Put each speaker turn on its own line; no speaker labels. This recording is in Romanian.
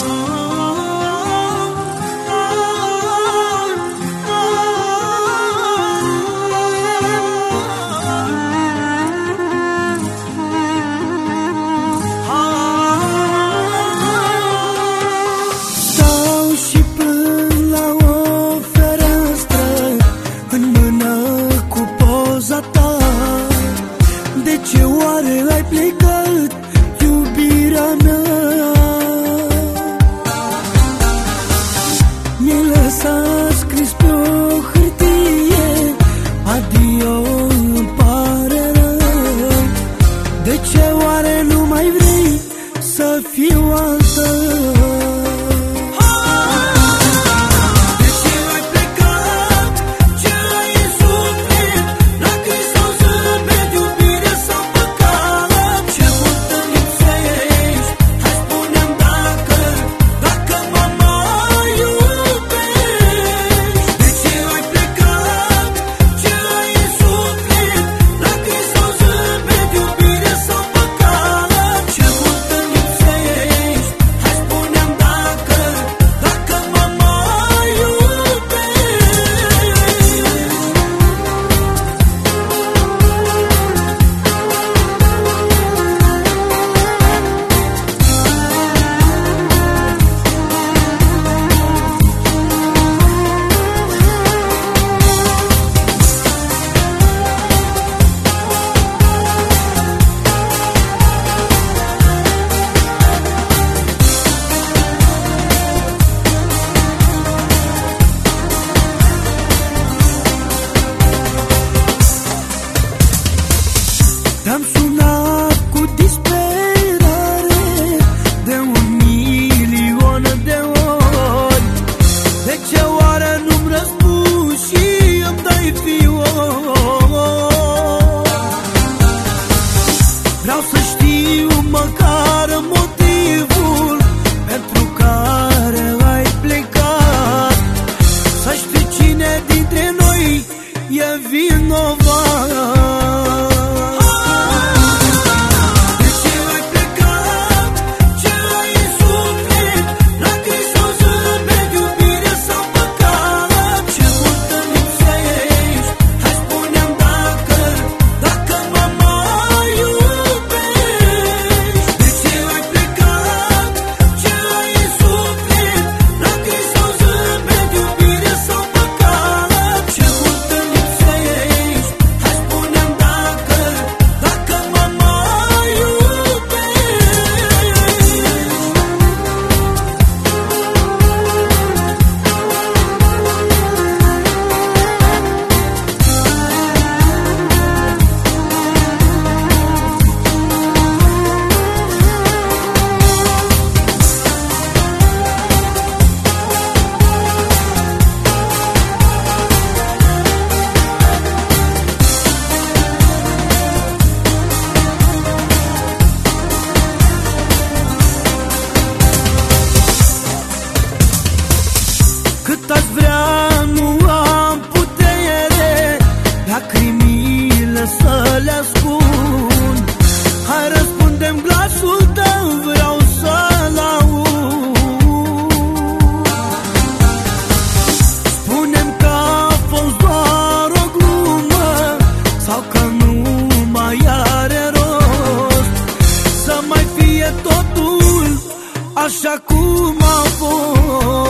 Oh. Așa cum a fost.